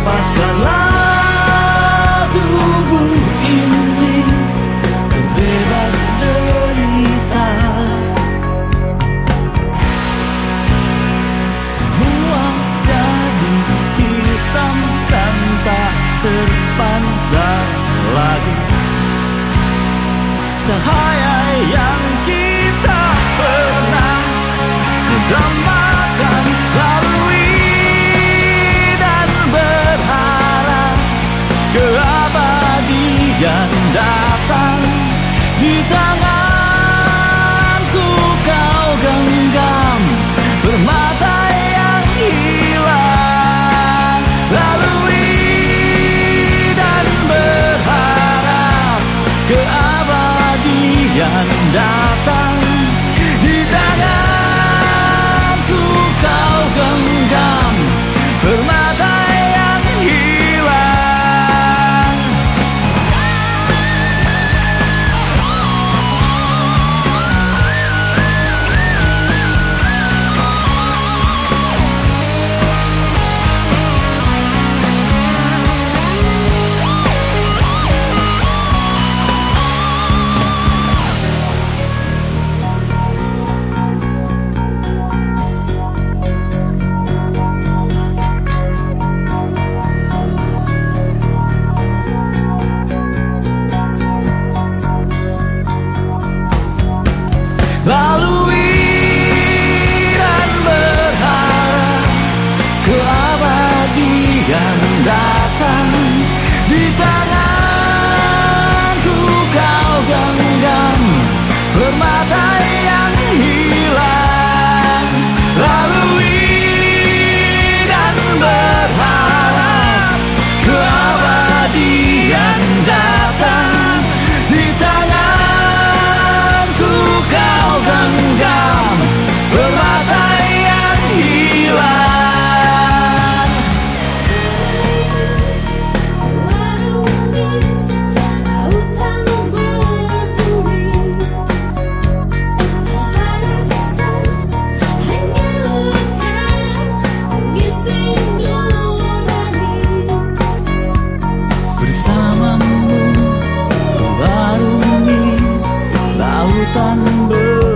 Lepaskanlah tubuh ini Terbebas derita. Semua jadi hitam dan tak terpandang lagi. Cahaya keabadian datang thunder.